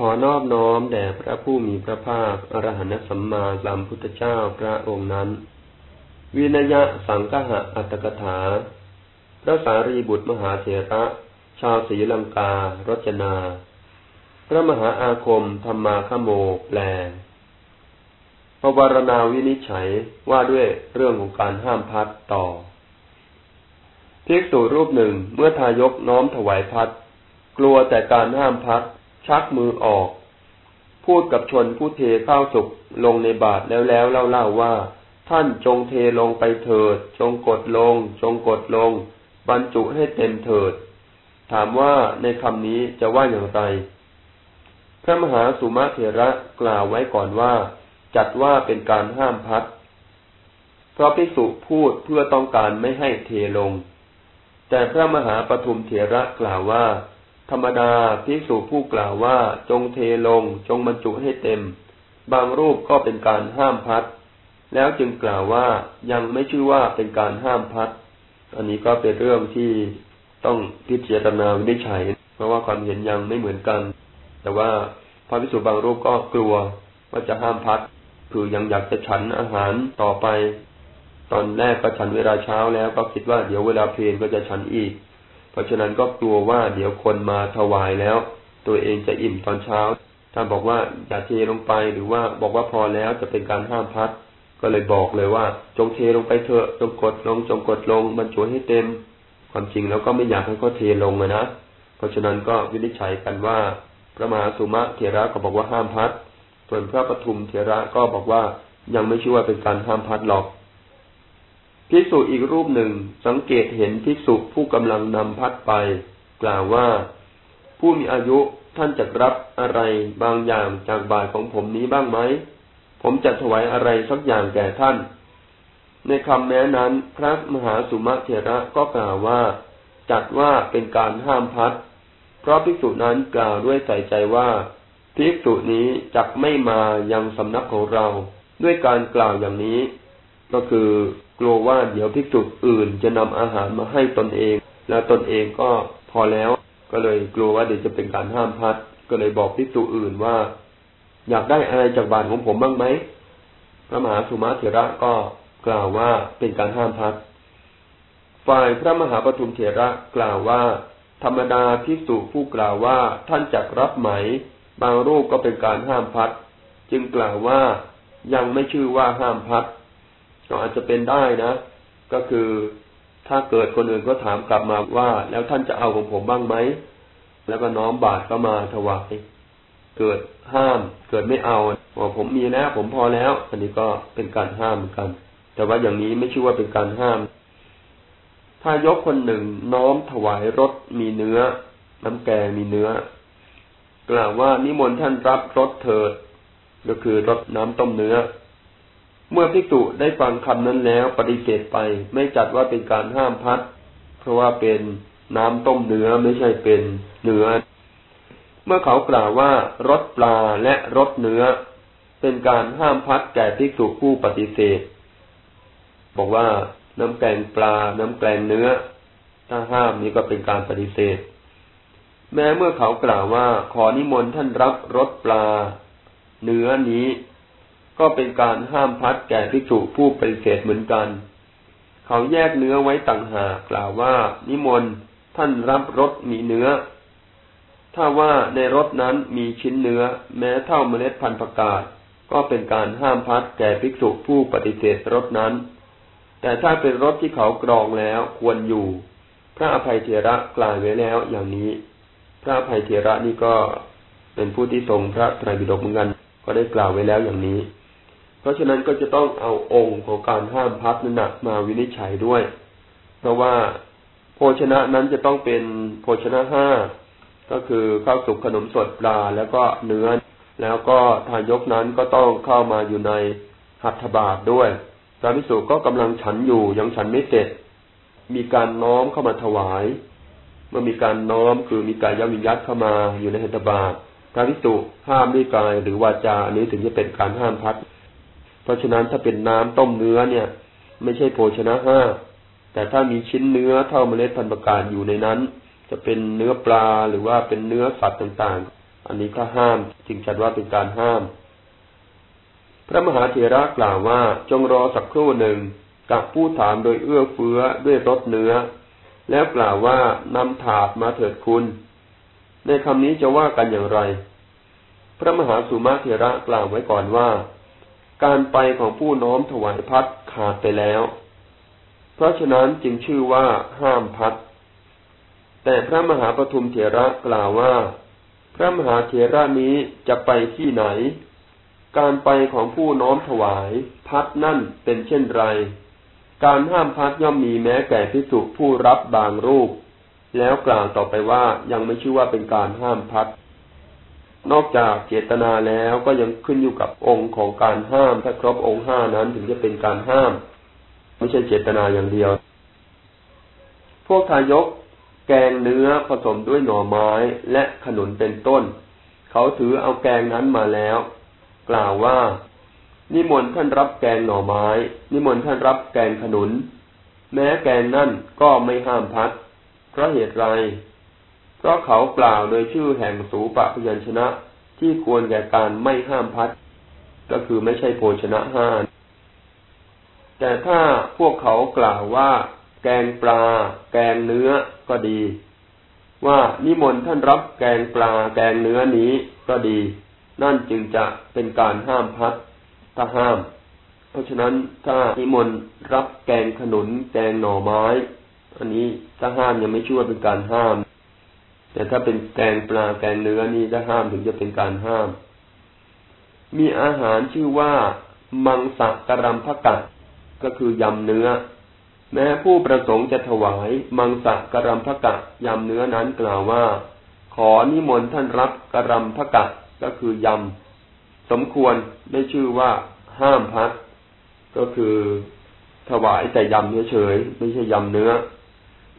ขอนอบน้อมแด่พระผู้มีพระภาคอรหันตสัมมาสัมพุทธเจ้าพระองค์นั้น วินยะสังฆะอัตถกถา พระสารีบุตรมหาเถระ ชาวศรีลังการจนา พระมหาอาคมธรรมาขโมแปลพระวรณาวินิจฉัยว่าด้วยเรื่องของการห้ามพัดต่อภิกษุรูปหนึ่งเมื่อทายกน้อมถวายพัดกลัวแต่การห้ามพัด ชักมือออก พูดกับชนผู้เทข้าวสุกลงในบาทแล้วแล้วเล่าเล่าว่า ท่านจงเทลงไปเถิด จงกดลง จงกดลง บรรจุให้เต็มเถิด ถามว่าในคำนี้จะว่าอย่างไร พระมหาสุมาเถระกล่าวไว้ก่อนว่า จัดว่าเป็นการห้ามพัดเพราะพิสุพูดเพื่อต้องการไม่ให้เทลง แต่พระมหาปฐุมเถระกล่าวว่า ธรรมดาภิกษุผู้กล่าวว่าจงเทลงจงบรรจุให้เต็ม บางรูปก็เป็นการห้ามพัด แล้วจึงกล่าวว่ายังไม่ชื่อว่าเป็นการห้ามพัด อันนี้ก็เป็นเรื่องที่ต้องพิจารณาวินิจฉัย เพราะว่าความเห็นยังไม่เหมือนกัน แต่ว่าพระภิกษุบางรูปก็กลัวว่าจะห้ามพัด คือยังอยากจะฉันอาหารต่อไป ตอนแรกก็ฉันเวลาเช้าแล้วก็คิดว่าเดี๋ยวเวลาเพลนก็จะฉันอีก เพราะฉะนั้นก็กลัวว่าเดี๋ยวคนมาถวายแล้ว ตัวเองจะอิ่มตอนเช้า ถ้าบอกว่าอย่าเทลงไปหรือว่าบอกว่าพอแล้วจะเป็นการห้ามพัด ก็เลยบอกเลยว่า จงเทลงไปเถอะจงกดลง จงกดลงบรรจุให้เต็ม ความจริงแล้วก็ไม่อยากให้เขาเทลงนะเพราะฉะนั้นก็วินิจฉัยกันว่า พระมหาสุมาเถระก็บอกว่าห้ามพัด ส่วนพระปทุมเถระก็บอกว่ายังไม่ชื่อว่าเป็นการห้ามพัดหรอก ภิกษุอีกรูปหนึ่งสังเกตเห็นภิกษุผู้กำลังนำพัดไป กล่าวว่า ผู้มีอายุท่านจะรับอะไรบางอย่างจากบาทของผมนี้บ้างไหม ผมจะถวายอะไรสักอย่างแก่ท่าน ในคำแม้นั้น พระมหาสุมาเถระก็กล่าวว่า จัดว่าเป็นการห้ามพัด เพราะภิกษุนั้นกล่าวด้วยใส่ใจว่าภิกษุนี้จักไม่มายังสำนักของเรา ด้วยการกล่าวอย่างนี้ ก็คือ กลัวว่าเดี๋ยวภิกษุอื่นจะนำอาหารมาให้ตนเอง แล้วตนเองก็พอแล้ว ก็เลยกลัวว่าเดี๋ยวจะเป็นการห้ามพัด ก็เลยบอกภิกษุอื่นว่า อยากได้อะไรจากบาตรของผมบ้างไหมพระมหาสุมาเถระก็กล่าวว่าเป็นการห้ามพัดฝ่ายพระมหาปทุมเถระกล่าวว่า ธรรมดาภิกษุผู้กล่าวว่าท่านจักรับไหม บางรูปก็เป็นการห้ามพัด จึงกล่าวว่ายังไม่ชื่อว่าห้ามพัด ก็อาจจะเป็นได้นะ ก็คือถ้าเกิดคนอื่นก็ถามกลับมาว่า แล้วท่านจะเอาของผมบ้างไหม แล้วก็น้อมบาตรก็มาถวายเกิดห้าม เกิดไม่เอาบอกผมมีแล้วผมพอแล้ว อันนี้ก็เป็นการห้ามเหมือนกัน แต่ว่าอย่างนี้ไม่ชื่อว่าเป็นการห้าม ถ้ายกคนหนึ่งน้อมถวายรสมีเนื้อ น้ำแกงมีเนื้อ กล่าวว่านิมนต์ท่านรับรสเถิด ก็คือรสน้ำต้มเนื้อ เมื่อภิกษุได้ฟังคำนั้นแล้วปฏิเสธไปไม่จัดว่าเป็นการห้ามพัด เพราะว่าเป็นน้ำต้มเนื้อไม่ใช่เป็นเนื้อ เมื่อเขากล่าวว่ารสปลาและรสเนื้อ เป็นการห้ามพัดแก่ภิกษุผู้ปฏิเสธ บอกว่าน้ำแกงปลา น้ำแกงเนื้อ ถ้าห้ามนี้ก็เป็นการปฏิเสธ แม้เมื่อเขากล่าวว่าขอนิมนต์ท่านรับรสปลา เนื้อนี้ ก็เป็นการห้ามพัดแก่ภิกษุผู้ปฏิเสธเหมือนกัน เขาแยกเนื้อไว้ต่างหากกล่าวว่า นิมนต์ท่านรับรสมีเนื้อ ถ้าว่าในรสนั้นมีชิ้นเนื้อ แม้เท่าเมล็ดพันธุ์ประกาศ ก็เป็นการห้ามพัดแก่ภิกษุผู้ปฏิเสธรสนั้น แต่ถ้าเป็นรสที่เขากรองแล้วควรอยู่ พระอภัยเถระกล่าวไว้แล้วอย่างนี้ พระอภัยเถระนี่ก็เป็นผู้ที่ทรงพระไตรปิฎกเหมือนกัน ก็ได้กล่าวไว้แล้วอย่างนี้ ราะฉะนั้นก็จะต้องเอาองค์ของการห้ามพัดนั้นมาวินิจฉัยด้วย เพราะว่าโภชนะนั้นจะต้องเป็นโภชนะห้าก็คือข้าวสุกขนมสดปลาแล้วก็เนื้อ แล้วก็ทายกนั้นก็ต้องเข้ามาอยู่ในหัตถบาทด้วยพระพิสุก็กำลังฉันอยู่ยังฉันไม่เสร็จ มีการน้อมเข้ามาถวาย เมื่อมีการน้อมคือมีกายวิญญัตเข้ามาอยู่ในหัตถบาทพระพิสุห้ามด้วยกายหรือวาจาอันนี้ถึงจะเป็นการห้ามพัด เพราะฉะนั้นถ้าเป็นน้ำต้มเนื้อเนี่ย ไม่ใช่โภชนะห้าแต่ถ้ามีชิ้นเนื้อเท่าเมล็ดพันธุ์ประกาศอยู่ในนั้น จะเป็นเนื้อปลาหรือว่าเป็นเนื้อสัตว์ต่างๆ อันนี้ก็ห้ามจึงจัดว่าเป็นการห้าม พระมหาเถระกล่าวว่าจงรอสักครู่หนึ่งกับผู้ถามโดยเอื้อเฟื้อด้วยรสเนื้อ แล้วกล่าวว่านำถาดมาเถิดคุณ ในคำนี้จะว่ากันอย่างไร พระมหาสุมาเถระกล่าวไว้ก่อนว่า การไปของผู้น้อมถวายพัดขาดไปแล้ว เพราะฉะนั้นจึงชื่อว่าห้ามพัด แต่พระมหาปทุมเถระกล่าวว่า พระมหาเถระนี้จะไปที่ไหน การไปของผู้น้อมถวาย พัดนั่นเป็นเช่นไร การห้ามพัดย่อมมีแม้แก่พิสุผู้รับบางรูป แล้วกล่าวต่อไปว่ายังไม่ชื่อว่าเป็นการห้ามพัด นอกจากเจตนาแล้วก็ยังขึ้นอยู่กับองค์ของการห้าม ถ้าครบองค์ห้านั้นถึงจะเป็นการห้าม ไม่ใช่เจตนาอย่างเดียว พวกทายกแกงเนื้อผสมด้วยหน่อไม้และขนุนเป็นต้น เขาถือเอาแกงนั้นมาแล้ว กล่าวว่า นิมนต์ท่านรับแกงหน่อไม้ นิมนต์ท่านรับแกงขนุน แม้แกงนั่นก็ไม่ห้ามพัดเพราะเหตุไร ราะเขากล่าวโดยชื่อแห่งสูปะพยัญชนะ ที่ควรแก่การไม่ห้ามพัด ก็คือไม่ใช่โภชนะห้าแต่ถ้าพวกเขากล่าวว่า แกงปลา แกงเนื้อก็ดี ว่านิมนต์ท่านรับแกงปลา แกงเนื้อนี้ก็ดี นั่นจึงจะเป็นการห้ามพัดถ้าห้าม เพราะฉะนั้นถ้านิมนต์รับแกงขนุน แกงหน่อไม้ อันนี้ถ้าห้ามยังไม่ช่วยเป็นการห้าม แต่ถ้าเป็นแกงปลาแกงเนื้อนี่ถ้าห้ามถึงจะเป็นการห้าม มีอาหารชื่อว่า มังสะกรัมพกัดก็คือยำเนื้อ แม้ผู้ประสงค์จะถวายมังสะกรัมพกะยำเนื้อนั้นกล่าวว่า ขอนิมนต์ท่านรับกรัมพกะก็คือยำสมควรได้ชื่อว่า ห้ามพัดก็คือถวายแต่ยำเฉยๆไม่ใช่ยำเนื้อ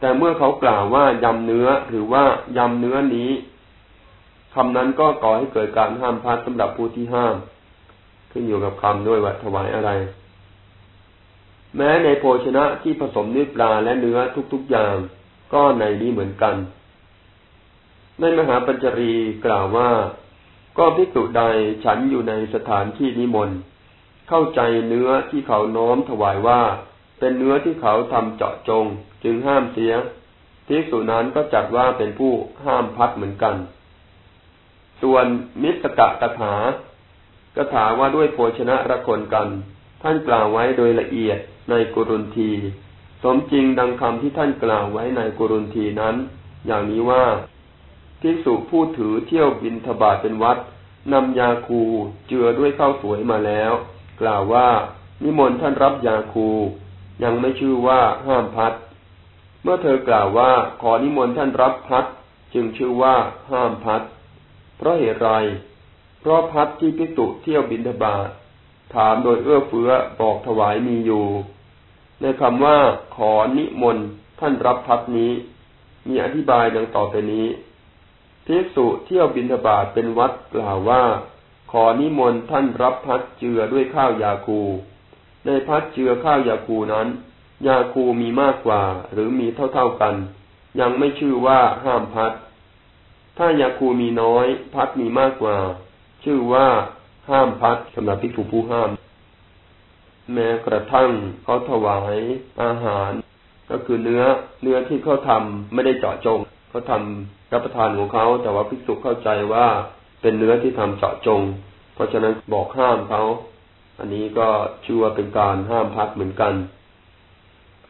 แต่เมื่อเขากล่าวว่ายำเนื้อหรือว่ายำเนื้อนี้คำนั้นก็ก่อให้เกิดการห้ามพัดสำหรับผู้ที่ห้าม ขึ้นอยู่กับคำด้วยว่าถวายอะไร แม้ในโภชนะที่ผสมด้วยปลาและเนื้อทุกๆอย่าง ก็ในนี้เหมือนกัน ในมหาปัญจรีกล่าวว่า ก็ภิกษุใดฉันอยู่ในสถานที่นิมนต์เข้าใจเนื้อที่เขาน้อมถวายว่า เป็นเนื้อที่เขาทำเจาะจง จึงห้ามเสียภิกษุนั้นก็จัดว่าเป็นผู้ห้ามพัดเหมือนกัน ส่วนมิสกะกถากถาว่าด้วยโภชนะระคนกัน ท่านกล่าวไว้โดยละเอียดในกุรุนที สมจริงดังคำที่ท่านกล่าวไว้ในกุรุนทีนั้น อย่างนี้ว่าภิกษุผู้ถือเที่ยวบินทบาทเป็นวัดนำยาคูเจือด้วยข้าวสวยมาแล้ว กล่าวว่า นิมนต์ท่านรับยาคู ยังไม่ชื่อว่าห้ามพัด เมื่อเธอกล่าวว่าขอนิมนต์ท่านรับพัดจึงชื่อว่าห้ามพัด เพราะเหตุไร เพราะพัดที่ภิกษุเที่ยวบินทบาทถามโดยเอื้อเฟื้อบอกถวายมีอยู่ ในคำว่าขอนิมนต์ท่านรับพัดนี้ มีอธิบายดังต่อไปนี้ภิกษุเที่ยวบินทบาทเป็นวัดกล่าวว่า ขอนิมนต์ท่านรับพัดเจือด้วยข้าวยาคู ในพัดเจือข้าวยาคูนั้น ยาคูมีมากกว่า หรือมีเท่าๆกัน ยังไม่ชื่อว่าห้ามพัด ถ้ายาคูมีน้อย พัดมีมากกว่า ชื่อว่าห้ามพัดสำหรับภิกษุผู้ห้าม แม้กระทั่งเขาถวายอาหาร ก็คือเนื้อเนื้อที่เขาทำไม่ได้เจาะจงเขาทำรับประทานของเขา แต่ว่าภิกษุเข้าใจว่าเป็นเนื้อที่ทำเจาะจง เพราะฉะนั้นบอกห้ามเขา อันนี้ก็ชื่อว่าเป็นการห้ามพัดเหมือนกัน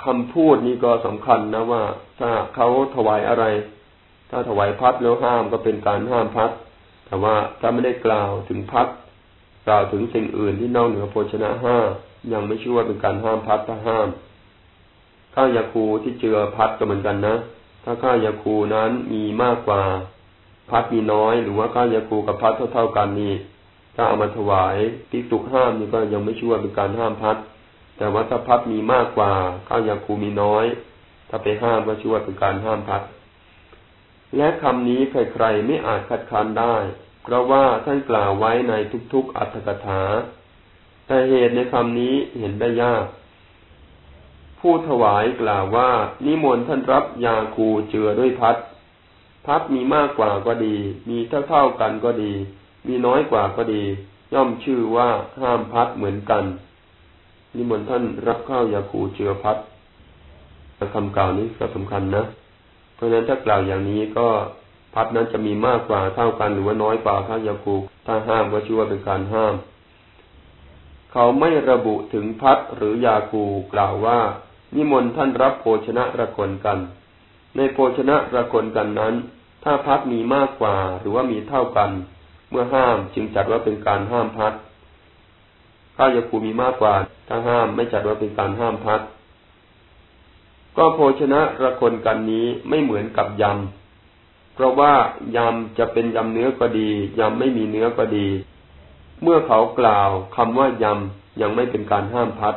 คำพูดนี้ก็สำคัญนะว่า ถ้าเขาถวายอะไร ถ้าถวายพัดแล้วห้ามก็เป็นการห้ามพัดแต่ว่าถ้าไม่ได้กล่าวถึงพัดกล่าวถึงสิ่งอื่นที่นอกเหนือโภชนะห้ายังไม่ชื่อว่าเป็นการห้ามพัดถ้าห้ามข้าวยาคูที่เจือพัดก็เหมือนกันนะถ้าข้ายาคูนั้นมีมากกว่าพัดมีน้อย หรือว่าข้ายาคูกับพัดเท่าๆกันนี่ ถ้าเอามาถวายพิสุห้ามนี่ก็ยังไม่ช่วยเป็นการห้ามพัด แต่ว่าถ้าพัดมีมากกว่าข้าวยาคูมีน้อย ถ้าไปห้ามก็ช่วยเป็นการห้ามพัด และคำนี้ใครๆไม่อาจคัดค้านได้ เพราะว่าท่านกล่าวไว้ในทุกๆอัตถกถา แต่เหตุในคำนี้เห็นได้ยาก ผู้ถวายกล่าวว่า นิมนต์ท่านรับยาคูเจือด้วยพัดพพัดมีมากกว่าก็ดี มีเท่าเท่ากันก็ดี มีน้อยกว่าก็ดี ย่อมชื่อว่าห้ามพัดเหมือนกันนี่มนท่านรับข้าวยาคูเจือพัดคำกล่าวนี้ก็สำคัญนะ เพราะฉะนั้นถ้ากล่าวอย่างนี้ก็พัดนั้นจะมีมากกว่าเท่ากันหรือว่าน้อยกว่าข้าวยาคูถ้าห้ามก็ชื่อว่าเป็นการห้าม เขาไม่ระบุถึงพัดหรือยาคูกล่าวว่า นิมนต์ท่านรับโภชนะระคนกัน ในโภชนะระคนกันนั้น ถ้าพัดมีมากกว่าหรือว่ามีเท่ากัน เมื่อห้ามจึงจัดว่าเป็นการห้ามพัดข้าวยาคูมีมากกว่า ถ้าห้ามไม่จัดว่าเป็นการห้ามพัด ก็โภชนะระคนกันนี้ไม่เหมือนกับยำ เพราะว่ายำจะเป็นยำเนื้อก็ดียำไม่มีเนื้อก็ดี เมื่อเขากล่าวคำว่ายำยังไม่เป็นการห้ามพัด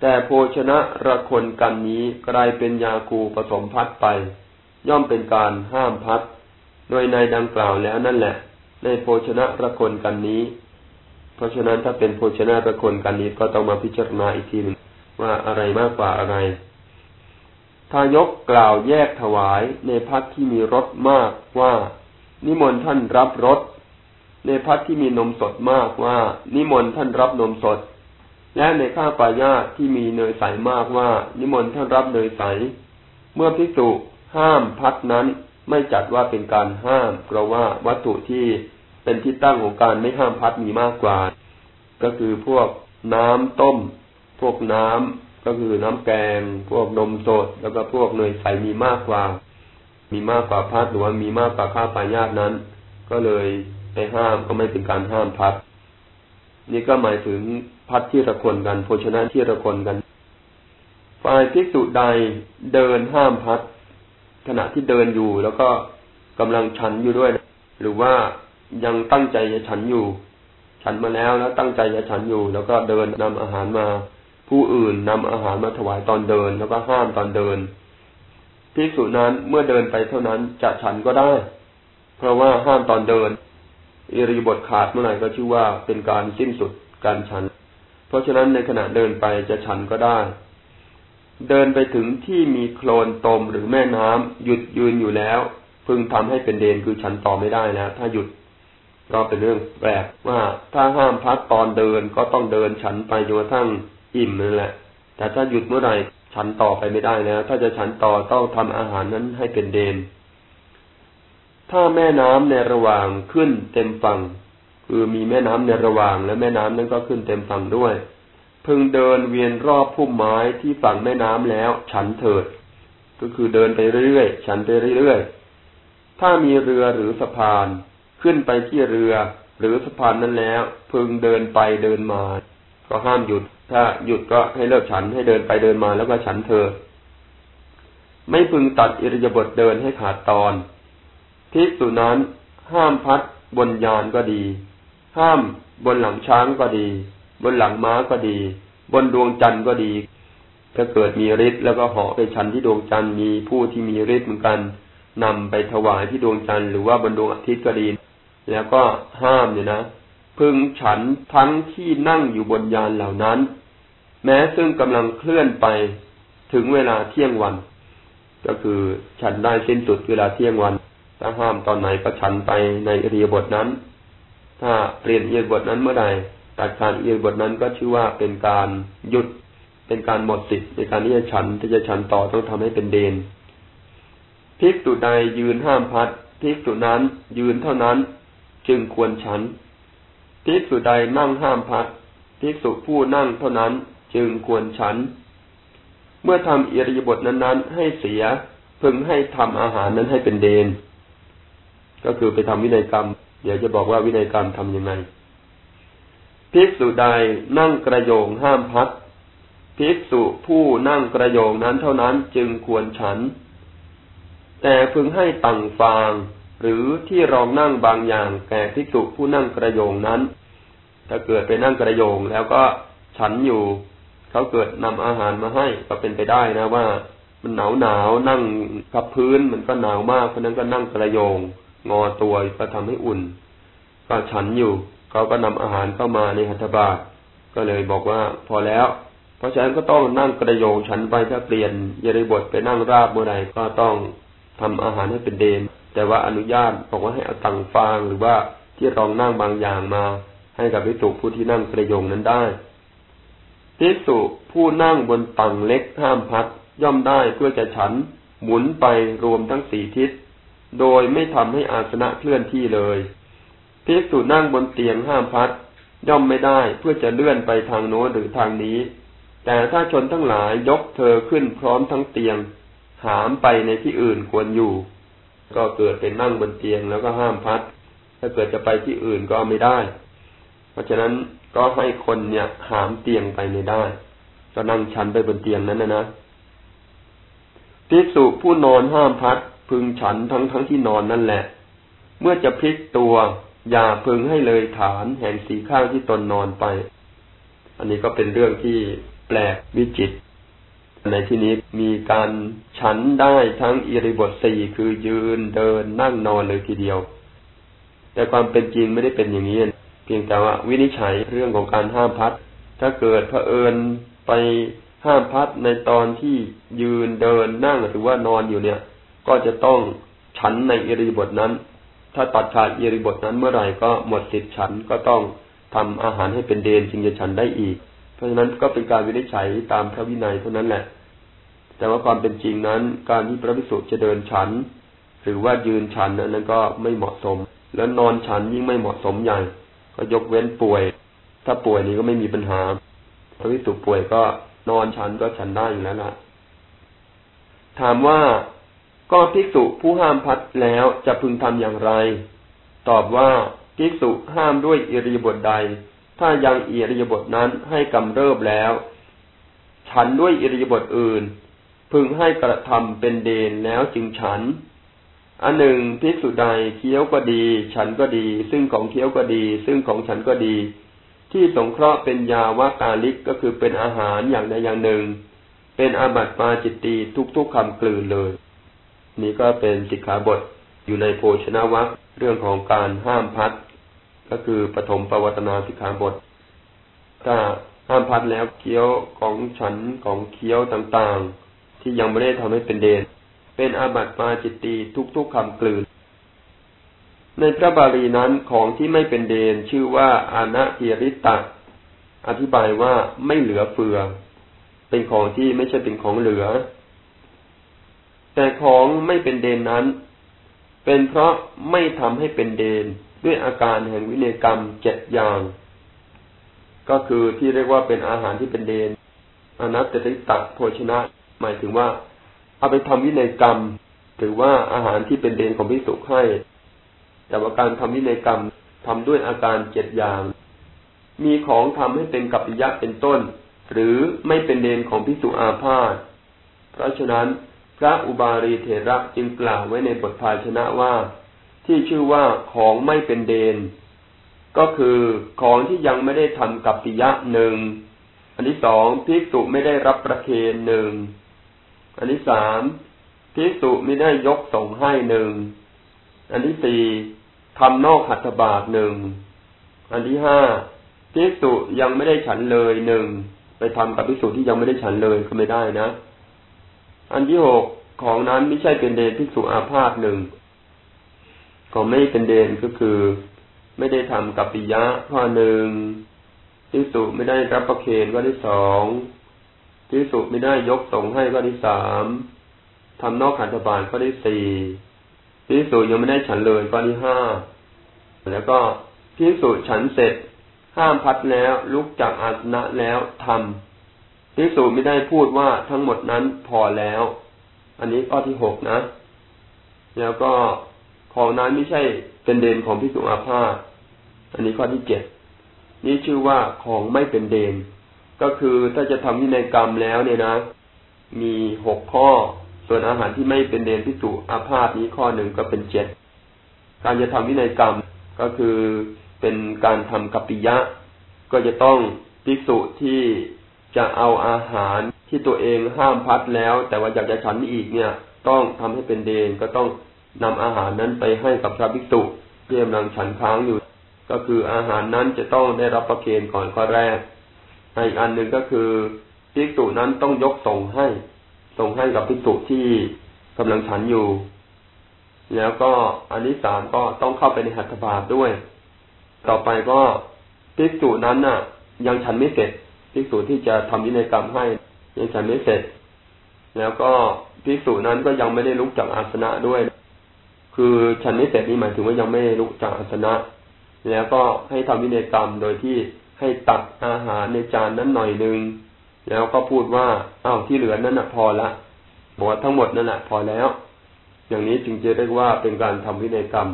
แต่โภชนะระคนกันนี้กลายเป็นยาคูผสมพัดไป ย่อมเป็นการห้ามพัด โดยในดังกล่าวแล้วนั่นแหละ ในโภชนะระคนกันนี้ เพราะฉะนั้นถ้าเป็นโภชนะประคนกันนี้ก็ต้องมาพิจารณาอีกทีหนึ่งว่าอะไรมากกว่าอะไร ทายกกล่าวแยกถวายในพัดที่มีรสมากว่า นิมนต์ท่านรับรสในพัดที่มีนมสดมากว่า นิมนต์ท่านรับนมสด และในข้าปลายาที่มีเนยใสมากว่า นิมนต์ท่านรับเนยใส เมื่อพิสุห้ามพัดนั้น ไม่จัดว่าเป็นการห้าม เพราะว่าวัตถุที่เป็นที่ตั้งของการไม่ห้ามพัดมีมากกว่า ก็คือพวกน้ำต้ม พวกน้ำก็คือน้ำแกง พวกนมสด แล้วก็พวกเนยใสมีมากกว่า มีมากกว่าพัดหรือว่ามีมากกว่าข้าวปลายาตนั้น ก็เลยไปห้ามก็ไม่เป็นการห้ามพัด นี่ก็หมายถึงพัดที่ระคนกันโภชนะที่ระคนกัน ฝ่ายภิกษุใดเดินห้ามพัด ขณะที่เดินอยู่แล้วก็กำลังฉันอยู่ด้วยหรือว่ายังตั้งใจจะฉันอยู่ ฉันมาแล้วแล้วตั้งใจจะฉันอยู่ แล้วก็เดินนำอาหารมา ผู้อื่นนำอาหารมาถวายตอนเดิน แล้วก็ห้ามตอนเดินพิสุนั้นเมื่อเดินไปเท่านั้นจะฉันก็ได้ เพราะว่าห้ามตอนเดินอิริบทขาดเมื่อไหร่ก็ชื่อว่าเป็นการสิ้นสุดการฉัน เพราะฉะนั้นในขณะเดินไปจะฉันก็ได้ เดินไปถึงที่มีโคลนตมหรือแม่น้ำหยุดยืนอยู่แล้ว พึงทำให้เป็นเดนคือฉันต่อไม่ได้แล้วถ้าหยุดก็เป็นเรื่องแปลกว่าถ้าห้ามพักตอนเดินก็ต้องเดินฉันไปจนกระทั่งอิ่มนั่นแหละ แต่ถ้าหยุดเมื่อไหร่ฉันต่อไปไม่ได้แล้ว ถ้าจะฉันต่อต้องทำอาหารนั้นให้เป็นเดน ถ้าแม่น้ำในระหว่างขึ้นเต็มฝั่ง คือมีแม่น้ำในระหว่างและแม่น้ำนั้นก็ขึ้นเต็มฝั่งด้วย พึงเดินเวียนรอบพุ่มไม้ที่ฝั่งแม่น้ำแล้ว ฉันเถิด ก็คือเดินไปเรื่อยๆฉันไปเรื่อยๆถ้ามีเรือหรือสะพานขึ้นไปที่เรือหรือสะพานนั้นแล้ว พึงเดินไปเดินมา ก็ห้ามหยุด ถ้าหยุดก็ให้เลิกฉันให้เดินไปเดินมาแล้วก็ฉันเธอไม่พึงตัดอิริยาบถเดินให้ขาดตอนทิสุนั้นห้ามพัดบนยานก็ดี ห้ามบนหลังช้างก็ดี บนหลังม้าก็ดี บนดวงจันทร์ก็ดีถ้าเกิดมีฤทธิ์แล้วก็เหาะไปชันที่ดวงจันทร์มีผู้ที่มีฤทธิ์เหมือนกันนำไปถวายที่ดวงจันทร์หรือว่าบนดวงอาทิตย์ก็ดี แล้วก็ห้ามเนี่ยนะพึงฉันทั้งที่นั่งอยู่บนยานเหล่านั้น แม้ซึ่งกำลังเคลื่อนไปถึงเวลาเที่ยงวัน ก็คือฉันได้สิ้นสุดเวลาเที่ยงวัน ถ้าห้ามตอนไหนก็ฉันไปในเรียบทนั้น ถ้าเปลี่ยนเอียบทนั้นเมื่อใด ตัดการเอียบทนั้นก็ชื่อว่าเป็นการหยุดเป็นการหมดสิทธิ์ในการที่จะฉันที่จะฉันต่อต้องทำให้เป็นเดนภิกษุใดยืนห้ามพัดภิกษุนั้นยืนเท่านั้นจึงควรฉันภิกษุใดนั่งห้ามพัดภิกษุผู้นั่งเท่านั้นจึงควรฉัน เมื่อทำอิริยบถนั้นๆ ให้เสียพึงให้ทำอาหารนั้นให้เป็นเดน ก็คือไปทำวินัยกรรม เดี๋ยวจะบอกว่าวินัยกรรมทํำยังไง ภิกษุใดนั่งกระโยงห้ามพัดภิกษุผู้นั่งกระโยงนั้นเท่านั้นจึงควรฉัน แต่พึงให้ตังฟาง หรือที่รองนั่งบางอย่างแก่ภิกษุผู้นั่งกระโยงนั้น ถ้าเกิดไปนั่งกระโยงแล้วก็ฉันอยู่ เขาเกิดนำอาหารมาให้ก็เป็นไปได้นะว่า มันหนาวหนาวนั่งกับพื้นมันก็หนาวมากเพราะนั้นก็นั่งกระโยง งอตัวก็ทำให้อุ่น ก็ฉันอยู่ เขาก็นำอาหารเข้ามาในหัตถบาตก็เลยบอกว่าพอแล้ว เพราะฉะนั้นก็ต้องนั่งกระโยงฉันไปถ้าเปลี่ยนยริบทไปนั่งราบเมื่อใดก็ต้องททำอาหารให้เป็นเดนแต่ว่าอนุญาตบอกว่าให้เอาตังฟางหรือว่าที่รองนั่งบางอย่างมา ให้กับพิสุผู้ที่นั่งประโยงนั้นได้พิสุผู้นั่งบนตังเล็กห้ามพัดย่อมได้เพื่อจะฉันหมุนไปรวมทั้งสี่ทิศ โดยไม่ทำให้อาสนะเคลื่อนที่เลย พิสุนั่งบนเตียงห้ามพัด ย่อมไม่ได้เพื่อจะเลื่อนไปทางโน้นหรือทางนี้ แต่ถ้าชนทั้งหลายยกเธอขึ้นพร้อมทั้งเตียง หามไปในที่อื่นควรอยู่ ก็เกิดเป็นนั่งบนเตียงแล้วก็ห้ามพัด ถ้าเกิดจะไปที่อื่นก็ไม่ได้ เพราะฉะนั้นก็ให้คนเนี่ยหามเตียงไปไม่ได้ ก็นั่งชันไปบนเตียงนั้นนะนะภิกษุผู้นอนห้ามพัดพึงฉันทั้งทั้งที่นอนนั่นแหละ เมื่อจะพลิกตัว อย่าพึงให้เลยฐานแห่งสีข้างที่ตนนอนไป อันนี้ก็เป็นเรื่องที่แปลกวิจิต ในที่นี้มีการฉันได้ทั้งอิริบทสี่คือยืนเดินนั่งนอนเลยทีเดียว แต่ความเป็นจริงไม่ได้เป็นอย่างนี้ เพียงแต่ว่าวินิจฉัยเรื่องของการห้ามพัด ถ้าเกิดเผอิญไปห้ามพัดในตอนที่ยืนเดินนั่งหรือว่านอนอยู่เนี่ย ก็จะต้องฉันในอิริบทนั้น ถ้าตัดขาดอิริบทนั้นเมื่อไหร่ก็หมดสิทธิ์ฉันก็ต้องทำอาหารให้เป็นเดนจึงจะฉันได้อีก เพราะฉะนั้นก็เป็นการวินิจฉัยตามพระวินัยเท่านั้นแหละ แต่ว่าความเป็นจริงนั้น การที่พระภิกษุจะเดินฉัน หรือว่ายืนฉันนั้นก็ไม่เหมาะสม แล้วนอนฉันยิ่งไม่เหมาะสมใหญ่ ก็ยกเว้นป่วย ถ้าป่วยนี้ก็ไม่มีปัญหา พระภิกษุป่วยก็นอนฉันก็ฉันได้อยู่แล้วล่ะ ถามว่า ก็ภิกษุผู้ห้ามพัดแล้วจะพึงทำอย่างไร ตอบว่าภิกษุห้ามด้วยอิริยบถใด ถ้ายังอิริยบถนั้นให้กำเริบแล้ว ฉันด้วยอิริยบถอื่น พึงให้กระทำเป็นเดนแล้วจึงฉันอันหนึ่งภิกษุใดเคี้ยวก็ดี ฉันก็ดี ซึ่งของเคี้ยวก็ดี ซึ่งของฉันก็ดี ที่สงเคราะห์เป็นยาวากาลิกก็คือเป็นอาหารอย่างใดอย่างหนึ่ง เป็นอาบัติปาจิตตีทุกๆคำกลืนเลย นี่ก็เป็นสิกขาบทอยู่ในโภชนาวัคเรื่องของการห้ามพัด ก็คือปฐมปวัตนาสิกขาบท ถ้าห้ามพัดแล้วเคี้ยวของฉันของเคี้ยวต่างๆ ที่ยังไม่ได้ทำให้เป็นเดน เป็นอาบัติปาจิตตีทุกๆคำกลืน ในพระบาลีนั้นของที่ไม่เป็นเดนชื่อว่าอาณาเทริตะอธิบายว่าไม่เหลือเฟือ เป็นของที่ไม่ใช่เป็นของเหลือ แต่ของไม่เป็นเดนนั้น เป็นเพราะไม่ทำให้เป็นเดนด้วยอาการแห่งวินัยกรรมเจ็ดอย่าง ก็คือที่เรียกว่าเป็นอาหารที่เป็นเดนอนัตติตะโภชนะ หมายถึงว่า เอาไปทำวินัยกรรมหรือว่าอาหารที่เป็นเดนของพิสุให้ แต่ว่าการทำวินัยกรรมทำด้วยอาการเจ็ดอย่าง มีของทำให้เป็นกัปปิยะเป็นต้น หรือไม่เป็นเดนของพิสุอาพาธเพราะฉะนั้น พระอุบารีเถระจึงกล่าวไว้ในบทภาชนะว่า ที่ชื่อว่าของไม่เป็นเดน ก็คือของที่ยังไม่ได้ทำกัปปิยะหนึ่งอันที่สองพิสุไม่ได้รับประเคนหนึ่งอันที่สามพิสุไม่ได้ยกส่งให้หนึ่งอันที่สี่ทำนอกหัตถบาทหนึ่งอันที่ห้าภิกษุยังไม่ได้ฉันเลยหนึ่งไปทำกับภิกษุที่ยังไม่ได้ฉันเลยก็ไม่ได้นะ อันที่หกของนั้นไม่ใช่เป็นเดนภิกษุอาพาธหนึ่งของไม่เป็นเดนก็คือ ไม่ได้ทำกับปิยะข้อหนึ่งภิกษุไม่ได้รับประเคนข้อที่สองภิกษุไม่ได้ยกสงให้ข้อที่สามทำนอกขันธบาลข้อที่สี่พิสูจยังไม่ได้ฉันเลยข้อที่ห้าแล้วก็พิสูจฉันเสร็จ ห้ามพัดแล้ว ลุกจากอาสนะแล้วทำ พิสูจไม่ได้พูดว่าทั้งหมดนั้นพอแล้ว อันนี้ข้อที่หกนะ แล้วก็ของนั้นไม่ใช่เป็นเดนของพิสุอาภาอันนี้ข้อที่เจ็ดนี่ชื่อว่าของไม่เป็นเดน ก็คือถ้าจะทำวินัยกรรมแล้วเนี่ยนะ มีหกข้อ ส่วนอาหารที่ไม่เป็นเดนพิจุอาพาธนี้ข้อหนึ่งก็เป็นเจ็ดการจะทำวินัยกรรมก็คือเป็นการทำกัปปิยะ ก็จะต้องพิสุที่ จะเอาอาหารที่ตัวเองห้ามพัดแล้ว แต่ว่าอยากจะฉันอีกเนี่ย ต้องทำให้เป็นเดนก็ต้องนำอาหารนั้นไปให้กับพระภิกษุที่กำลังฉันค้างอยู่ ก็คืออาหารนั้นจะต้องได้รับประเคนก่อนข้อแรกอีกอันหนึ่งก็คือภิกษุนั้นต้องยกส่งให้ ส่งให้กับภิกษุที่กำลังฉันอยู่ แล้วก็อันที่สามก็ต้องเข้าไปในหัตถบาทด้วย ต่อไปก็ภิกษุนั้นน่ะ ยังฉันไม่เสร็จ ภิกษุที่จะทำวินัยกรรมให้ยังฉันไม่เสร็จ แล้วก็ภิกษุนั้นก็ยังไม่ได้ลุกจากอาสนะด้วย คือฉันไม่เสร็จนี่หมายถึงว่ายังไม่ลุกจากอาสนะ แล้วก็ให้ทำวินัยกรรมโดยที่ให้ตักอาหารในจานนั้นหน่อยหนึ่งแล้วก็พูดว่าอ้าวที่เหลือนั้นนะพอละบอกว่าทั้งหมดนั่นแหละพอแล้ว อย่างนี้จึงจะเรียกว่าเป็นการทำวินัยกรรม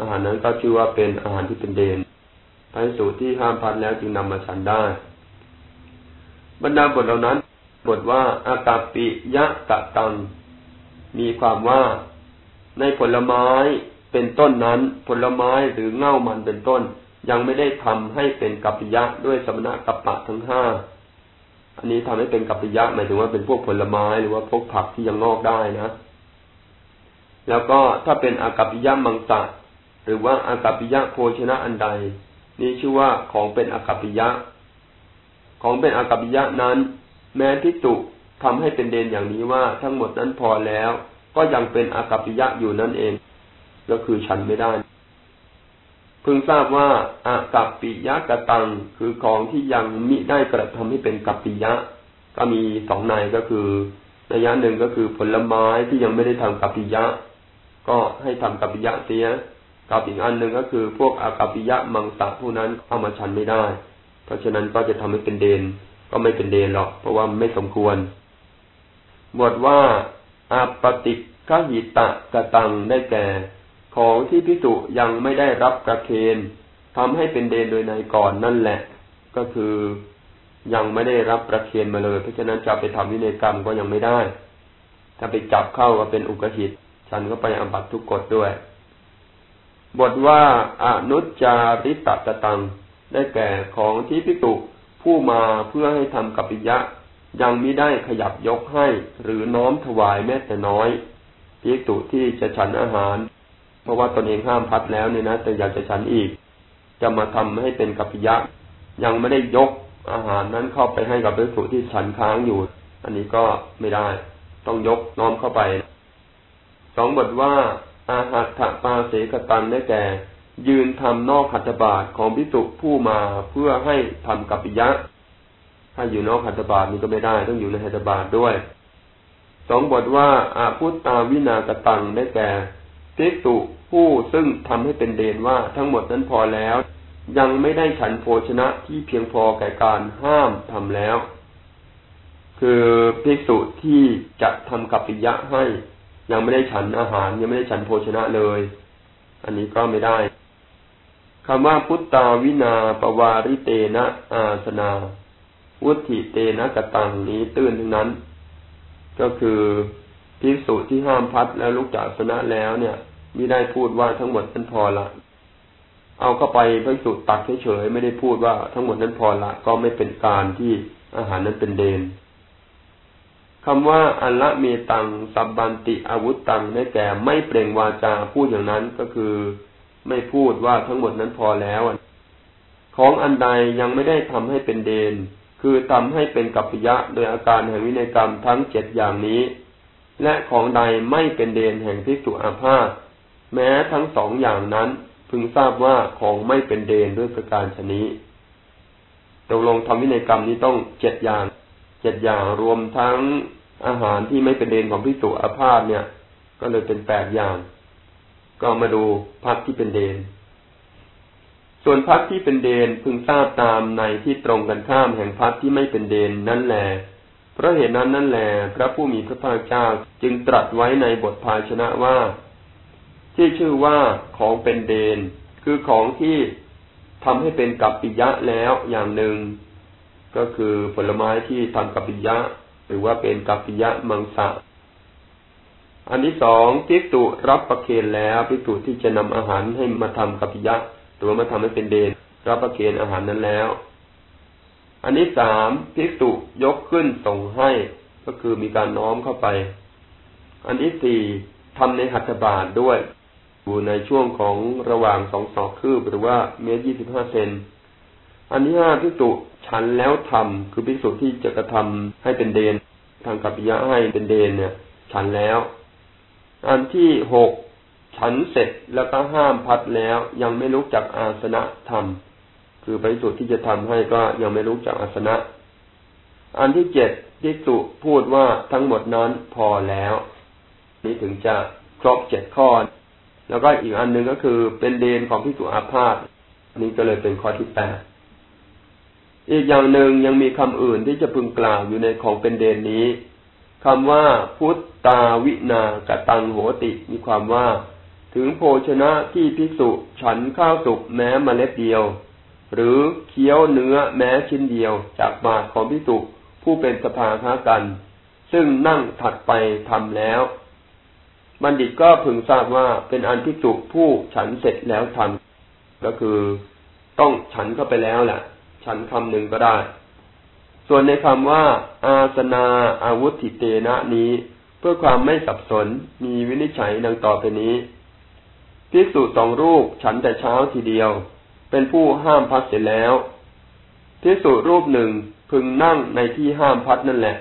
อาหารนั้นก็ชื่อว่าเป็นอาหารที่เป็นเดนพระสูตรที่ห้ามพันแล้วจึงนำมาฉันได้ บรรดาบทเหล่านั้น บทว่าอากาปิยะกะตัง มีความว่าในผลไม้เป็นต้นนั้น ผลไม้หรือเง่ามันเป็นต้น ยังไม่ได้ทำให้เป็นกัปปิยะด้วยสมณะกัปปะทั้งห้าอันนี้ทำให้เป็นกัปปิยะหมายถึงว่าเป็นพวกผลไม้หรือว่าพวกผักที่ยังงอกได้นะแล้วก็ถ้าเป็นอากัปปิยะมังสะหรือว่าอากัปปิยะโภชนะอันใด นี่ชื่อว่าของเป็นอากัปปิยะ ของเป็นอากัปปิยะนั้น แม้ทิฏฐุทำให้เป็นเดนอย่างนี้ว่าทั้งหมดนั้นพอแล้ว ก็ยังเป็นอากัปปิยะอยู่นั่นเอง ก็คือฉันไม่ได้พึงทราบว่าอากัปปิยะกะตัง คือของที่ยังมิได้กระทำให้เป็นกัปปิยะ ก็มีสองในก็คือระยะหนึ่งก็คือผลไม้ที่ยังไม่ได้ทำกัปปิยะ ก็ให้ทำกัปปิยะเสียกับอีกอันหนึ่งก็คือพวกอากัปปิยะมังสะผู้นั้นเอามาชันไม่ได้ เพราะฉะนั้นก็จะทำให้เป็นเดน ก็ไม่เป็นเดนหรอก เพราะว่าไม่สมควร บทว่าอาปติกหิตะกะตังได้แก่ ของที่พิสุยังไม่ได้รับประเคนทำให้เป็นเดนโดยในก่อนนั่นแหละ ก็คือยังไม่ได้รับประเคนมาเลย เพราะฉะนั้นจะไปทำวินัยกรรมก็ยังไม่ได้ ถ้าไปจับเข้าก็เป็นอุกหิตฉันก็ไปอบัตทุกกฎด้วย บทว่าอนุจาริตตะตัง ได้แก่ของที่พิสุผู้มาเพื่อให้ทำกัปปิยะ ยังไม่ได้ขยับยกให้หรือน้อมถวายแม้แต่น้อยพิสุที่จะฉันอาหาร เพราะว่าตนเองห้ามพัดแล้วเนี่ยนะแต่อยากจะฉันอีก จะมาทำให้เป็นกัปปิยะ ยังไม่ได้ยกอาหารนั้นเข้าไปให้กับภิกษุที่ฉันค้างอยู่ อันนี้ก็ไม่ได้ ต้องยกน้อมเข้าไปสองบทว่าอาหัตถปาเสกตันได้แก่ ยืนทำนอกขัตบาทของพิสุผู้มาเพื่อให้ทำกัปปิยะ ถ้าอยู่นอกขัตบาทนี้ก็ไม่ได้ ต้องอยู่ในขัตบาทด้วย สองบทว่าอาพุตตาวินากตังได้แก่ภิกษุผู้ซึ่งทำให้เป็นเดนว่าทั้งหมดนั้นพอแล้ว ยังไม่ได้ฉันโภชนะที่เพียงพอแก่การห้ามทำแล้ว คือภิกษุที่จะทำกัปปิยะให้ ยังไม่ได้ฉันอาหาร ยังไม่ได้ฉันโภชนะเลยอันนี้ก็ไม่ได้ คำว่าพุทธาวินาปวาริเตนะอาสนาวุติเตนะกตังนี้ตื้นทั้งนั้น ก็คือภิกษุที่ห้ามพัดแล้วลุกจากสนะแล้วเนี่ยไม่ได้พูดว่าทั้งหมดนั้นพอละ เอาเข้าไปพระสุตักเฉยๆไม่ได้พูดว่าทั้งหมดนั้นพอละ ก็ไม่เป็นการที่อาหารนั้นเป็นเดนคำว่าอัลละเมตังสับบันติอาวุธตังได้แก่ไม่เปล่งวาจาพูดอย่างนั้นก็คือ ไม่พูดว่าทั้งหมดนั้นพอแล้ว ของอันใดยังไม่ได้ทำให้เป็นเดน คือทำให้เป็นกัปปิยะโดยอาการแห่งวินัยกรรมทั้งเจ็ดอย่างนี้ และของใดไม่เป็นเดนแห่งพิสุอาพาธแม้ทั้งสองอย่างนั้นพึงทราบว่าของไม่เป็นเดนด้วยประการชนี้ตกลงทำวินัยกรรมนี้ต้องเจ็ดอย่าง เจ็ดอย่างรวมทั้งอาหารที่ไม่เป็นเดนของพิสุอาพาธเนี่ย ก็เลยเป็นแปดอย่าง ก็มาดูพักที่เป็นเดน ส่วนพักที่เป็นเดนพึงทราบตามในที่ตรงกันข้ามแห่งพักที่ไม่เป็นเดนนั่นแหละเพราะเหตุนั้นนั่นแหละพระผู้มีพระภาคเจ้าจึงตรัสไว้ในบทภาชนะว่า ที่ชื่อว่าของเป็นเดน คือของที่ทำให้เป็นกัปปิยะแล้วอย่างหนึ่ง ก็คือผลไม้ที่ทำกัปปิยะ หรือว่าเป็นกัปปิยะมังสะ อันที่สองพิกตุรับประเคนแล้วพิกตุที่จะนำอาหารให้มาทำกัปปิยะหรือมาทำให้เป็นเดนรับประเคนอาหารนั้นแล้ว อันที่สามพิกตุยกขึ้นส่งให้ก็คือมีการน้อมเข้าไป อันที่สี่ทำในหัตถบาทด้วย อยู่ในช่วงของระหว่างสองศอกคืบหรือว่าเมตรยี่สิบห้าเซนอันที่ห้าพิสุฉันแล้วทำคือพิสุที่จะกระทำให้เป็นเดนทางกัปปิยะให้เป็นเดนเนี่ย ฉันแล้ว อันที่หกฉันเสร็จแล้วก็ห้ามพัดแล้ว ยังไม่รู้จักอาสนะธรรม คือไปสุดที่จะทำให้ก็ยังไม่รู้จักอาสนะ อันที่เจ็ดที่สุพูดว่าทั้งหมดนั้นพอแล้ว นี่ถึงจะครบเจ็ดข้อ แล้วก็อีกอันหนึ่งก็คือเป็นเดนของพิสุอาพาธนี่ก็เลยเป็นข้อที่แปดอีกอย่างหนึ่งยังมีคำอื่นที่จะพึงกล่าวอยู่ในของเป็นเดนนี้ คำว่าพุทตาวินากตังโหติ มีความว่า ถึงโภชนะที่พิสุฉันข้าวสุกแม้มเมล็ดเดียว หรือเคี้ยวเนื้อแม้ชิ้นเดียวจากบาทของพิสุผู้เป็นสภาค้ากัน ซึ่งนั่งถัดไปทำแล้ว บัณฑิตก็พึงทราบว่าเป็นอันพิสุผู้ฉันเสร็จแล้วทำก็คือต้องฉันเข้าไปแล้วแหละฉันคำหนึ่งก็ได้ ส่วนในคำว่า อาสนาอาวุธิเตนะนี้ เพื่อความไม่สับสนมีวินิจฉัยดังต่อไปนี้ภิกษุสองรูปฉันแต่เช้าทีเดียว เป็นผู้ห้ามพัดเสร็จแล้วภิกษุรูปหนึ่งพึงนั่งในที่ห้ามพัดนั่นแหละ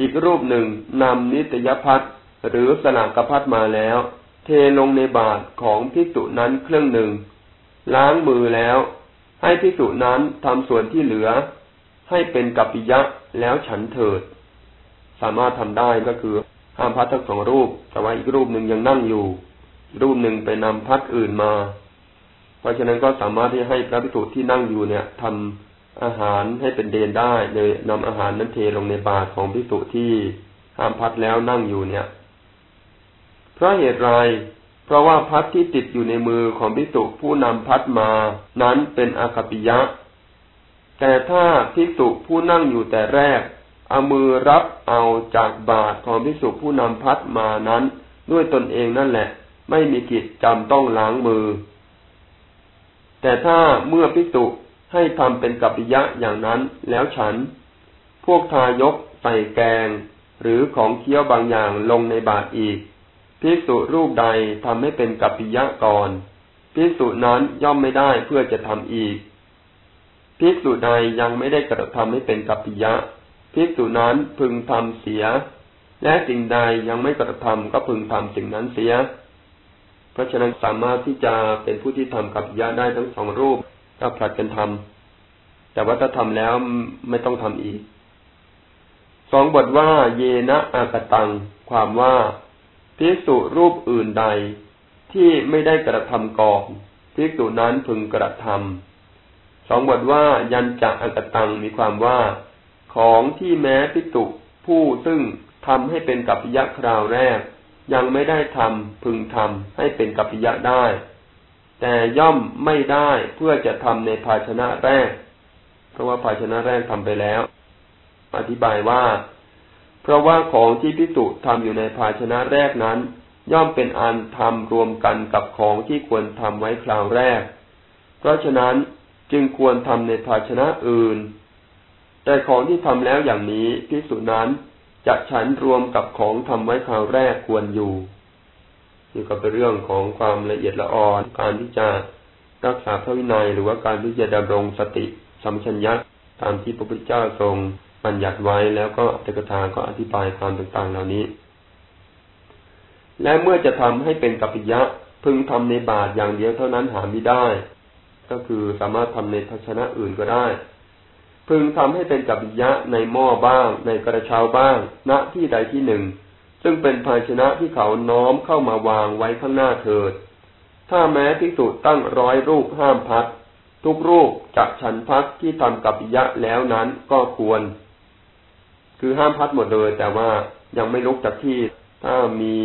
อีกรูปหนึ่งนำนิตยพัดหรือสลากพัดมาแล้ว เทลงในบาทของภิกษุนั้นเครื่องหนึ่ง ล้างมือแล้ว ให้พิสุนั้นทำส่วนที่เหลือ ให้เป็นกัปปิยะแล้วฉันเถิด สามารถทำได้ก็คือ ห้ามพัดทั้งสองรูป แต่ว่าอีกรูปหนึ่งยังนั่งอยู่ รูปหนึ่งไปนำพัดอื่นมา เพราะฉะนั้นก็สามารถที่ให้พระพิสุที่นั่งอยู่เนี่ยทำอาหารให้เป็นเดนได้โดยนำอาหารนั้นเทลงในบาตรของพิสุที่ห้ามพัดแล้วนั่งอยู่เนี่ย เพราะเหตุไรเพราะว่าพัดที่ติดอยู่ในมือของพิสุผู้นำพัดมา นั้นเป็นอาคปิยะ แต่ถ้าพิสุผู้นั่งอยู่แต่แรก เอามือรับเอาจากบาทของพิสุผู้นำพัดมานั้น ด้วยตนเองนั่นแหละ ไม่มีกิจจำต้องล้างมือ แต่ถ้าเมื่อพิสุให้ทำเป็นกัปปิยะอย่างนั้นแล้วฉัน พวกทายกใส่แกง หรือของเคี้ยวบางอย่างลงในบาทอีกภิกษุรูปใดทำให้เป็นกัปปิยะก่อนภิกษุนั้นย่อมไม่ได้เพื่อจะทำอีก ภิกษุใดยังไม่ได้กระทำให้เป็นกัปปิยะภิกษุนั้นพึงทำเสีย และสิ่งใดยังไม่กระทำก็พึงทำสิ่งนั้นเสีย เพราะฉะนั้นสามารถที่จะเป็นผู้ที่ทำกัปปิยะได้ทั้งสองรูปถ้าผลัดกันทำแต่ว่าถ้าทำแล้วไม่ต้องทำอีกสองบทว่า เยนะอากตัง ความว่าภิกษุรูปอื่นใดที่ไม่ได้กระทำก่อนภิกษุนั้นพึงกระทำ สองบทว่ายันจะอักตังมีความว่า ของที่แม้ภิกษุผู้ซึ่งทำให้เป็นกัปปิยะคราวแรก ยังไม่ได้ทำพึงทำให้เป็นกัปปิยะได้ แต่ย่อมไม่ได้เพื่อจะทำในภาชนะแรก เพราะว่าภาชนะแรกทำไปแล้ว อธิบายว่า เพราะว่าของที่พิสุทำอยู่ในภาชนะแรกนั้น ย่อมเป็นอันทำรวมกันกับของที่ควรทำไว้คราวแรก เพราะฉะนั้น จึงควรทำในภาชนะอื่น แต่ของที่ทำแล้วอย่างนี้พิสุนั้นจะฉันรวมกับของทำไว้คราวแรกควรอยู่นี่ก็เป็นเรื่องของความละเอียดละออนการที่จะรักษาพระวินัย หรือว่าการที่จะดำรงสติสัมชัญญะตามที่พระพุทธเจ้าทรงบัญญัติไว้แล้วก็อัตถกถาก็อธิบายความต่างๆเหล่านี้ และเมื่อจะทำให้เป็นกัปปิยะพึงทำในบาทอย่างเดียวเท่านั้นหาไม่ได้ ก็คือสามารถทำในภาชนะอื่นก็ได้ พึงทำให้เป็นกัปปิยะในหม้อบ้าง ในกระเช้าบ้าง ณที่ใดที่หนึ่ง ซึ่งเป็นภาชนะที่เขาน้อมเข้ามาวางไว้ข้างหน้าเถิด ถ้าแม้ที่สุดตั้งร้อยรูปห้ามพัด ทุกรูปจะฉันพักที่ทำกัปปิยะแล้วนั้นก็ควร คือห้ามพัดหมดเลย แต่ว่ายังไม่ลุกจากที่ถ้ามี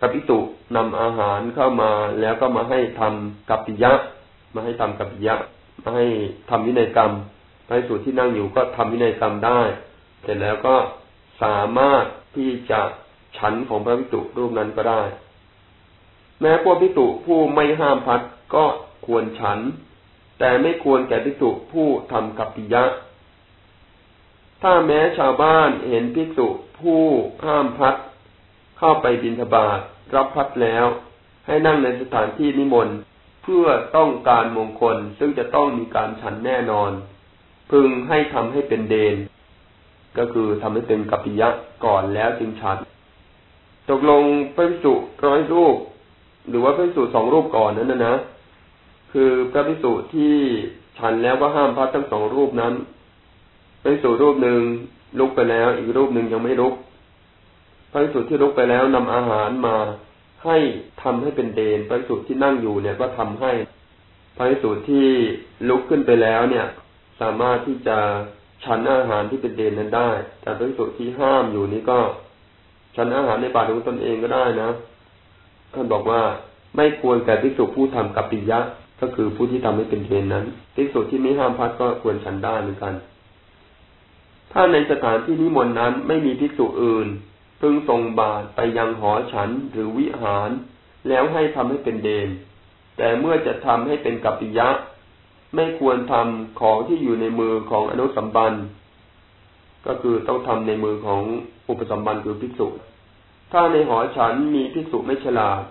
กัปปิตุนำอาหารเข้ามาแล้วก็มาให้ทำกัปปิยะ มาให้ทำกัปปิยะมาให้ทำวินัยกรรมให้สูตรที่นั่งอยู่ก็ทำวินัยกรรมได้ เสร็จแล้วก็สามารถที่จะฉันของพระพิตุรูปนั้นก็ได้ แม้พวกพิตุผู้ไม่ห้ามพัดก็ควรฉัน แต่ไม่ควรแก่พิตุผู้ทำกัปปิยะ ถ้าแม้ชาวบ้านเห็นภิกษุผู้ห้ามพัด เข้าไปบินทบาทรับพัดแล้ว ให้นั่งในสถานที่นิมนต์ เพื่อต้องการมงคลซึ่งจะต้องมีการฉันแน่นอน พึงให้ทำให้เป็นเดน ก็คือทำให้เป็นกัปปิยะก่อนแล้วจึงฉัน ตกลงพระภิกษุร้อยรูป หรือว่าพระภิกษุสองรูปก่อนนั้นนะนะคือพระภิกษุที่ฉันแล้วก็ห้ามพัดทั้งสองรูปนั้นพระภิกษุรูปหนึ่งลุกไปแล้ว อีกรูปหนึ่งยังไม่ลุกพระภิกษุที่ลุกไปแล้วนำอาหารมา ให้ทำให้เป็นเดนพระภิกษุที่นั่งอยู่เนี่ยก็ทำให้พระภิกษุที่ลุกขึ้นไปแล้วเนี่ย สามารถที่จะฉันอาหารที่เป็นเดนนั้นได้ แต่พระภิกษุที่ห้ามอยู่นี้ก็ฉันอาหารในบาตรของตนเองก็ได้นะท่านบอกว่าไม่ควรแก่ภิกษุผู้ทำกัปปิยะก็คือผู้ที่ทำให้เป็นเดนนั้นภิกษุที่ไม่ห้ามพัดก็ควรฉันได้เหมือนกัน ถ้าในสถานที่นิมนต์นั้นไม่มีภิกษุอื่น พึงส่งบาตรไปยังหอฉันหรือวิหาร แล้วให้ทำให้เป็นเดน แต่เมื่อจะทำให้เป็นกัปปิยะ ไม่ควรทำของที่อยู่ในมือของอนุสัมบันก็คือต้องทำในมือของอุปสัมบันคือภิกษุ ถ้าในหอฉันมีภิกษุไม่ฉลาด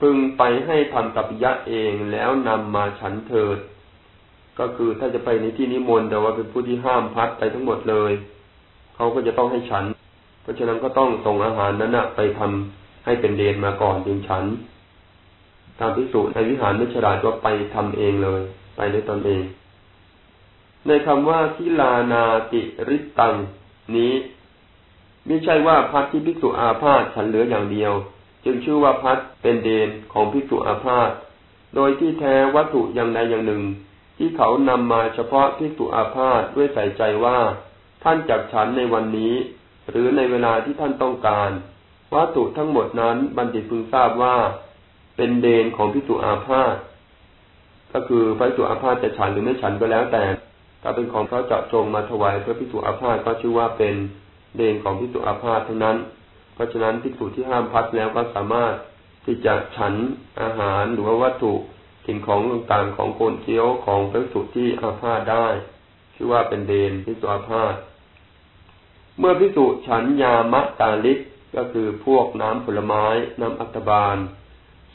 พึงไปให้ทำกัปปิยะเองแล้วนำมาฉันเถิด ก็คือถ้าจะไปในที่นิมนต์แต่ว่าเป็นผู้ที่ห้ามพัดไปทั้งหมดเลย เขาก็จะต้องให้ฉัน เพราะฉะนั้นก็ต้องส่งอาหารนั้นนะไปทำให้เป็นเดนมาก่อนจึงฉันตามพิสูจน์ในวิหารไม่ฉลาดก็ไปทำเองเลย ไปด้วยตนเอง ในคำว่าทิลานาติริตัง นี้ไม่ใช่ว่าพัดที่ภิกษุอาพาธฉันเหลืออย่างเดียว จึงชื่อว่าพัดเป็นเดนของภิกษุอาพาธโดยที่แท้วัตถุอย่างใดอย่างหนึ่ง ที่เขานำมาเฉพาะภิกษุอาพาธด้วยใส่ใจว่า ท่านจักฉันในวันนี้ หรือในเวลาที่ท่านต้องการวัตถุทั้งหมดนั้นบัณฑิตพึงทราบว่าเป็นเดนของพิจุอาพาธก็คือพระพิจุอาพาธจะฉันหรือไม่ฉันก็แล้วแต่ ถ้าเป็นของพระเจาะจงมาถวายพระพิจุอาพาธก็ชื่อว่าเป็นเดนของพิจุอาพาธเท่านั้น เพราะฉะนั้นพิจุที่ห้ามพัดแล้วก็สามารถที่จะฉันอาหารหรือว่าวัตถุสิ่งของต่างๆของโกนเกี้ยวของพระพิจุที่อาพาธได้ ชื่อว่าเป็นเดนพิจุอาพาธ เมื่อพิสุฉันยามะตาลิกก็คือพวกน้ำผลไม้ น้ำอัตบาล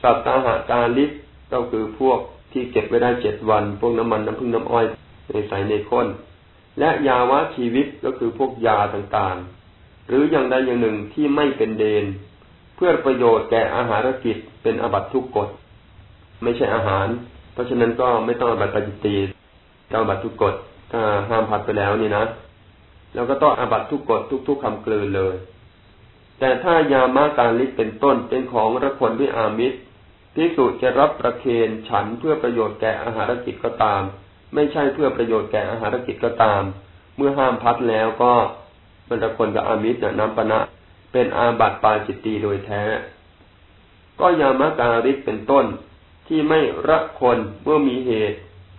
สัตตาหาตาลิกก็คือพวกที่เก็บไว้ได้เจ็ดวัน พวกน้ำมันน้ำพึ่งน้ำอ้อยในใสในข้น และยาวะชีวิตก็คือพวกยาต่างๆ หรืออย่างใดอย่างหนึ่งที่ไม่เป็นเดน เพื่อประโยชน์แก่อาหารกิจเป็นอบัตทุกกฎ ไม่ใช่อาหาร เพราะฉะนั้นก็ไม่ต้องอบัตปจิตีเจ้าบัตทุกกฎถ้าห้ามพัดไปแล้วนี่นะ แล้วก็ต้องอาบัตทุกกฎทุก ๆคำกลืนเลย แต่ถ้ายามาการลิศเป็นต้นเป็นของระคนด้วยอามิตรพิสูจจะรับประเคนฉันเพื่อประโยชน์แก่อาหารกิจก็ตาม ไม่ใช่เพื่อประโยชน์แก่อาหารกิจก็ตาม เมื่อห้ามพัดแล้วก็เป็นระคนกับอามิตรน้ำปณะเป็นอาบัตปาจิตตีโดยแท้ ก็ยามาการิศเป็นต้นที่ไม่ระคนเมื่อมีเหตุ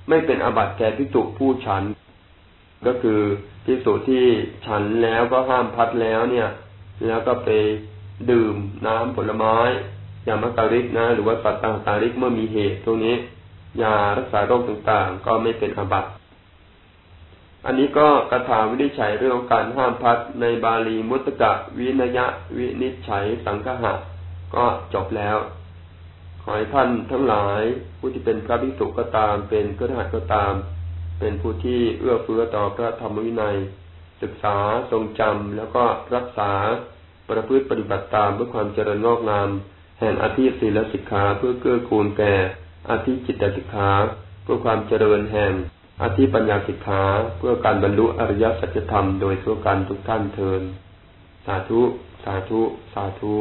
ไม่เป็นอาบัตแก่พิจุผู้ฉัน ก็คือพิสูจที่ฉันแล้วก็ห้ามพัดแล้วเนี่ย แล้วก็ไปดื่มน้ำผลไม้ยามัตาริกนะ หรือว่าสัตว์ต่างๆริกเมื่อมีเหตุตรงนี้ยารักษาโรคต่างๆ ก็ไม่เป็นอาบัติอันนี้ก็กระถาวินิจฉัยเรื่องการห้ามพัดในบาลีมุตตะวินยะ วินิจฉัยสังฆะก็จบแล้ว ขอให้ท่านทั้งหลายผู้ที่เป็นพระภิกษุก็ตามเป็นกระหัตก็ตาม เป็นผู้ที่เอื้อเฟื้อต่อพระธรรมวินัย ศึกษาทรงจำแล้วก็รักษาประพฤติปฏิบัติตามเพื่อความเจริญงอกงาม แห่งอธิศีลสิกขาเพื่อเกื้อกูลแก่อธิจิตสิกขาเพื่อความเจริญแห่งอธิปัญญาสิกขาเพื่อการบรรลุอริยสัจธรรมโดยทั่วกันทุกท่านเทินสาธุ สาธุ สาธุ